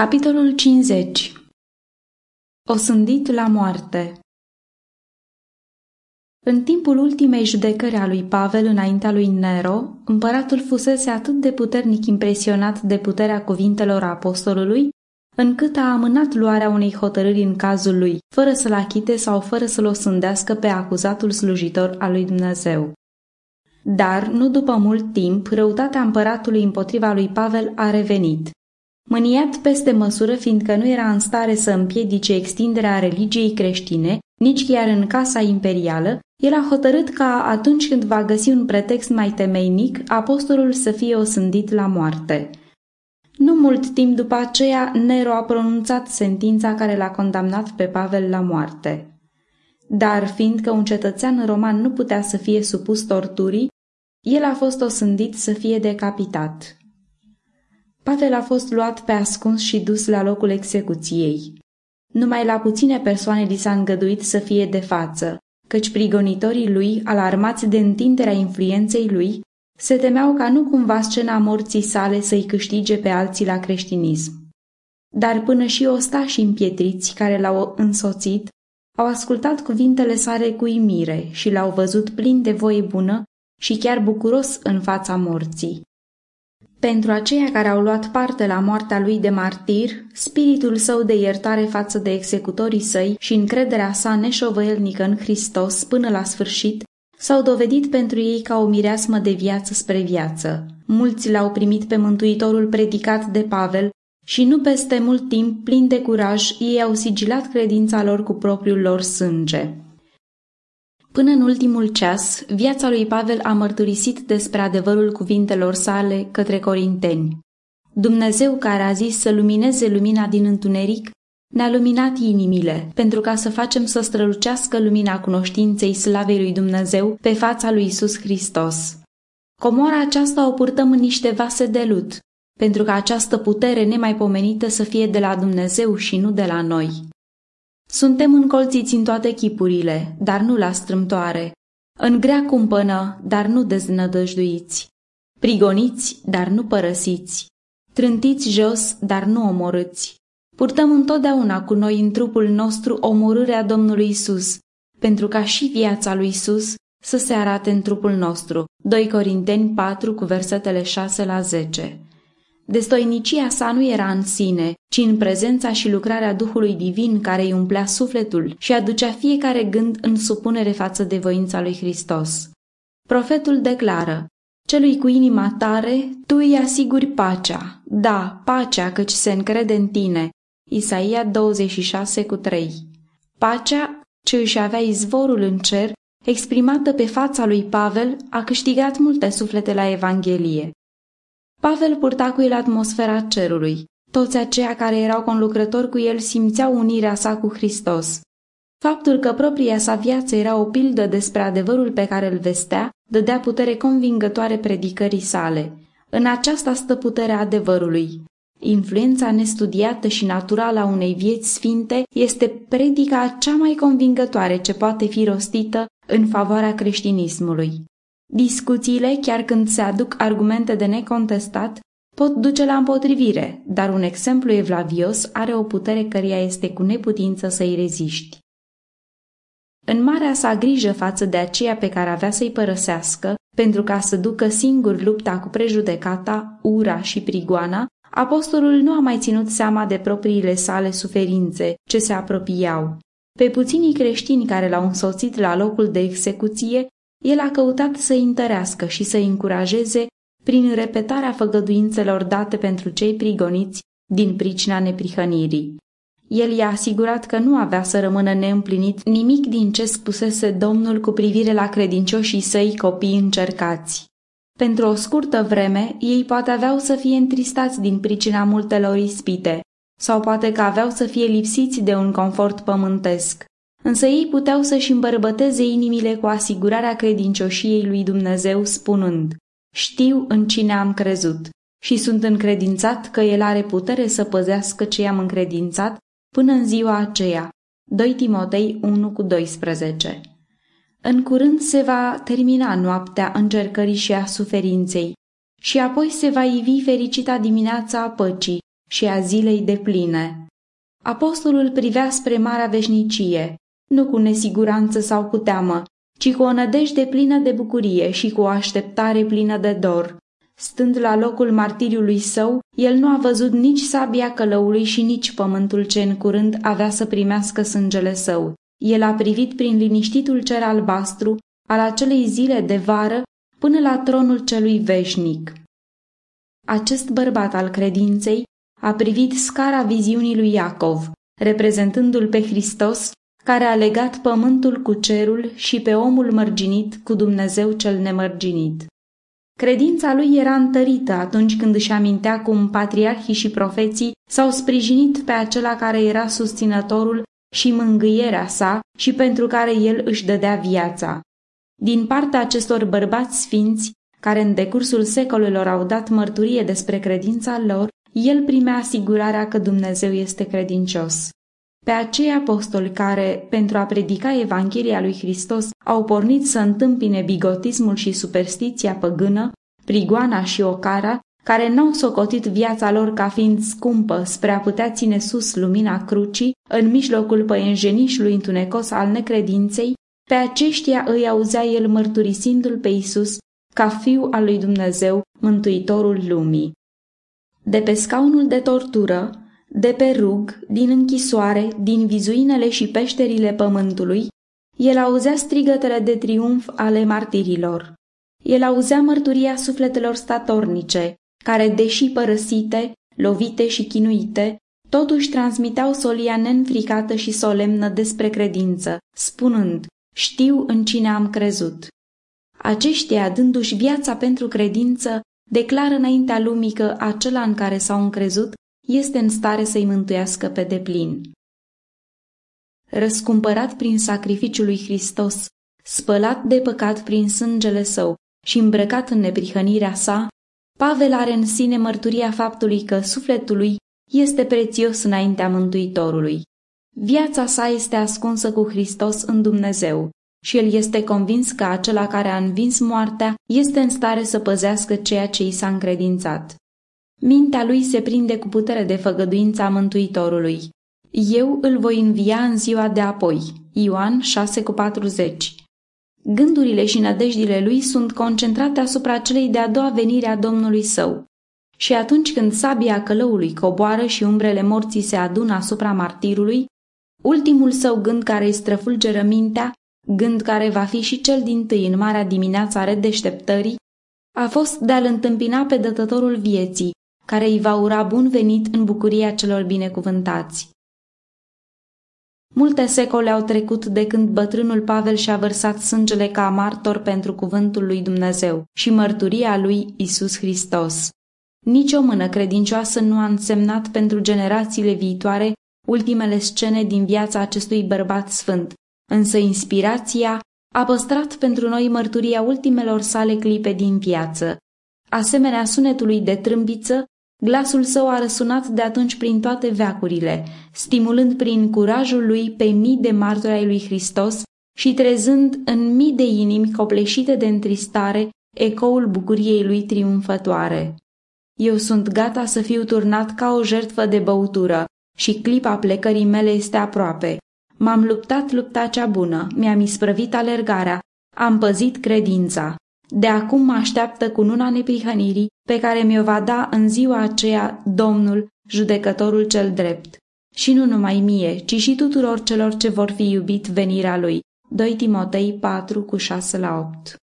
Capitolul 50 Osândit la moarte În timpul ultimei judecări a lui Pavel înaintea lui Nero, împăratul fusese atât de puternic impresionat de puterea cuvintelor apostolului, încât a amânat luarea unei hotărâri în cazul lui, fără să-l achite sau fără să-l osândească pe acuzatul slujitor al lui Dumnezeu. Dar, nu după mult timp, răutatea împăratului împotriva lui Pavel a revenit. Mâniat peste măsură, fiindcă nu era în stare să împiedice extinderea religiei creștine, nici chiar în casa imperială, el a hotărât ca atunci când va găsi un pretext mai temeinic, apostolul să fie osândit la moarte. Nu mult timp după aceea, Nero a pronunțat sentința care l-a condamnat pe Pavel la moarte. Dar fiindcă un cetățean roman nu putea să fie supus torturii, el a fost osândit să fie decapitat. Pavel a fost luat pe ascuns și dus la locul execuției. Numai la puține persoane li s-a îngăduit să fie de față, căci prigonitorii lui, alarmați de întinderea influenței lui, se temeau ca nu cumva scena morții sale să-i câștige pe alții la creștinism. Dar până și ostașii împietriți care l-au însoțit au ascultat cuvintele sale cu imire și l-au văzut plin de voie bună și chiar bucuros în fața morții. Pentru aceia care au luat parte la moartea lui de martir, spiritul său de iertare față de executorii săi și încrederea sa neșovăielnică în Hristos până la sfârșit s-au dovedit pentru ei ca o mireasmă de viață spre viață. Mulți l-au primit pe Mântuitorul predicat de Pavel și nu peste mult timp, plin de curaj, ei au sigilat credința lor cu propriul lor sânge. Până în ultimul ceas, viața lui Pavel a mărturisit despre adevărul cuvintelor sale către corinteni. Dumnezeu care a zis să lumineze lumina din întuneric, ne-a luminat inimile, pentru ca să facem să strălucească lumina cunoștinței slavei lui Dumnezeu pe fața lui Isus Hristos. Comora aceasta o purtăm în niște vase de lut, pentru ca această putere nemaipomenită să fie de la Dumnezeu și nu de la noi. Suntem încolțiți în toate chipurile, dar nu la strâmtoare, în grea cumpănă, dar nu deznădăjduiți, prigoniți, dar nu părăsiți, trântiți jos, dar nu omorâți. Purtăm întotdeauna cu noi în trupul nostru omorârea Domnului Isus, pentru ca și viața lui Isus să se arate în trupul nostru. 2 Corinteni 4 cu versetele 6 la 10 Destoinicia sa nu era în sine, ci în prezența și lucrarea Duhului Divin care îi umplea sufletul și aducea fiecare gând în supunere față de voința lui Hristos. Profetul declară, Celui cu inima tare, tu îi asiguri pacea, da, pacea căci se încrede în tine. Isaia 26 cu 3 Pacea ce își avea izvorul în cer, exprimată pe fața lui Pavel, a câștigat multe suflete la Evanghelie. Pavel purta cu el atmosfera cerului. Toți aceia care erau conlucrători cu el simțeau unirea sa cu Hristos. Faptul că propria sa viață era o pildă despre adevărul pe care îl vestea, dădea putere convingătoare predicării sale. În aceasta stă puterea adevărului. Influența nestudiată și naturală a unei vieți sfinte este predica cea mai convingătoare ce poate fi rostită în favoarea creștinismului. Discuțiile, chiar când se aduc argumente de necontestat, pot duce la împotrivire, dar un exemplu evlavios are o putere căreia este cu neputință să-i reziști. În marea sa grijă față de aceea pe care avea să-i părăsească, pentru ca să ducă singur lupta cu prejudecata, ura și prigoana, apostolul nu a mai ținut seama de propriile sale suferințe ce se apropiau. Pe puținii creștini care l-au însoțit la locul de execuție el a căutat să-i întărească și să-i încurajeze prin repetarea făgăduințelor date pentru cei prigoniți din pricina neprihănirii. El i-a asigurat că nu avea să rămână neîmplinit nimic din ce spusese Domnul cu privire la credincioșii săi copii încercați. Pentru o scurtă vreme, ei poate aveau să fie întristați din pricina multelor ispite, sau poate că aveau să fie lipsiți de un confort pământesc. Însă ei puteau să-și îmbărbăteze inimile cu asigurarea credincioșiei lui Dumnezeu, spunând, Știu în cine am crezut și sunt încredințat că El are putere să păzească ce i-am încredințat până în ziua aceea. 2 Timotei 1 cu 12 În curând se va termina noaptea încercării și a suferinței și apoi se va ivi fericita dimineața a păcii, și a zilei de pline. Apostolul privea spre marea veșnicie, nu cu nesiguranță sau cu teamă, ci cu o nădejde plină de bucurie și cu o așteptare plină de dor. Stând la locul martiriului său, el nu a văzut nici sabia călăului și nici pământul ce în curând avea să primească sângele său. El a privit prin liniștitul cer albastru al acelei zile de vară până la tronul celui veșnic. Acest bărbat al credinței a privit scara viziunii lui Iacov, reprezentându-l pe Hristos, care a legat pământul cu cerul și pe omul mărginit cu Dumnezeu cel nemărginit. Credința lui era întărită atunci când își amintea cum patriarhii și profeții s-au sprijinit pe acela care era susținătorul și mângâierea sa și pentru care el își dădea viața. Din partea acestor bărbați sfinți, care în decursul secolelor au dat mărturie despre credința lor, el primea asigurarea că Dumnezeu este credincios. Pe acei apostoli care, pentru a predica Evanghelia lui Hristos, au pornit să întâmpine bigotismul și superstiția păgână, prigoana și ocara, care n-au socotit viața lor ca fiind scumpă spre a putea ține sus lumina crucii în mijlocul păienjenișului întunecos al necredinței, pe aceștia îi auzea el mărturisindu-l pe Isus ca fiu al lui Dumnezeu, mântuitorul lumii. De pe scaunul de tortură, de pe rug, din închisoare, din vizuinele și peșterile pământului, el auzea strigătele de triumf ale martirilor. El auzea mărturia sufletelor statornice, care, deși părăsite, lovite și chinuite, totuși transmiteau solia neînfricată și solemnă despre credință, spunând, știu în cine am crezut. Aceștia, dându-și viața pentru credință, declară înaintea lumii că acela în care s-au încrezut este în stare să-i mântuiască pe deplin. Răscumpărat prin sacrificiul lui Hristos, spălat de păcat prin sângele său și îmbrăcat în neprihănirea sa, Pavel are în sine mărturia faptului că sufletul lui este prețios înaintea Mântuitorului. Viața sa este ascunsă cu Hristos în Dumnezeu și el este convins că acela care a învins moartea este în stare să păzească ceea ce i s-a încredințat. Mintea lui se prinde cu putere de făgăduința Mântuitorului. Eu îl voi învia în ziua de apoi. Ioan 6,40 Gândurile și nădejdile lui sunt concentrate asupra celei de-a doua venire a Domnului său. Și atunci când sabia călăului coboară și umbrele morții se adună asupra martirului, ultimul său gând care îi străfulgeră mintea, gând care va fi și cel din tâi în marea dimineață a redeșteptării, a fost de a-l întâmpina pe dătătorul vieții, care îi va ura bun venit în bucuria celor binecuvântați. Multe secole au trecut de când bătrânul Pavel și-a vărsat sângele ca martor pentru cuvântul lui Dumnezeu și mărturia lui Isus Hristos. Nici o mână credincioasă nu a însemnat pentru generațiile viitoare ultimele scene din viața acestui bărbat sfânt, însă inspirația a păstrat pentru noi mărturia ultimelor sale clipe din viață. Asemenea sunetului de trâmbiță, glasul său a răsunat de atunci prin toate veacurile, stimulând prin curajul lui pe mii de martori ai lui Hristos și trezând în mii de inimi copleșite de întristare ecoul bucuriei lui triumfătoare. Eu sunt gata să fiu turnat ca o jertfă de băutură și clipa plecării mele este aproape. M-am luptat lupta cea bună, mi-am isprăvit alergarea, am păzit credința. De acum mă așteaptă cu nuna neprihănirii pe care mi-o va da în ziua aceea Domnul, judecătorul cel drept. Și nu numai mie, ci și tuturor celor ce vor fi iubit venirea lui. 2 Timotei 4 cu 6 la 8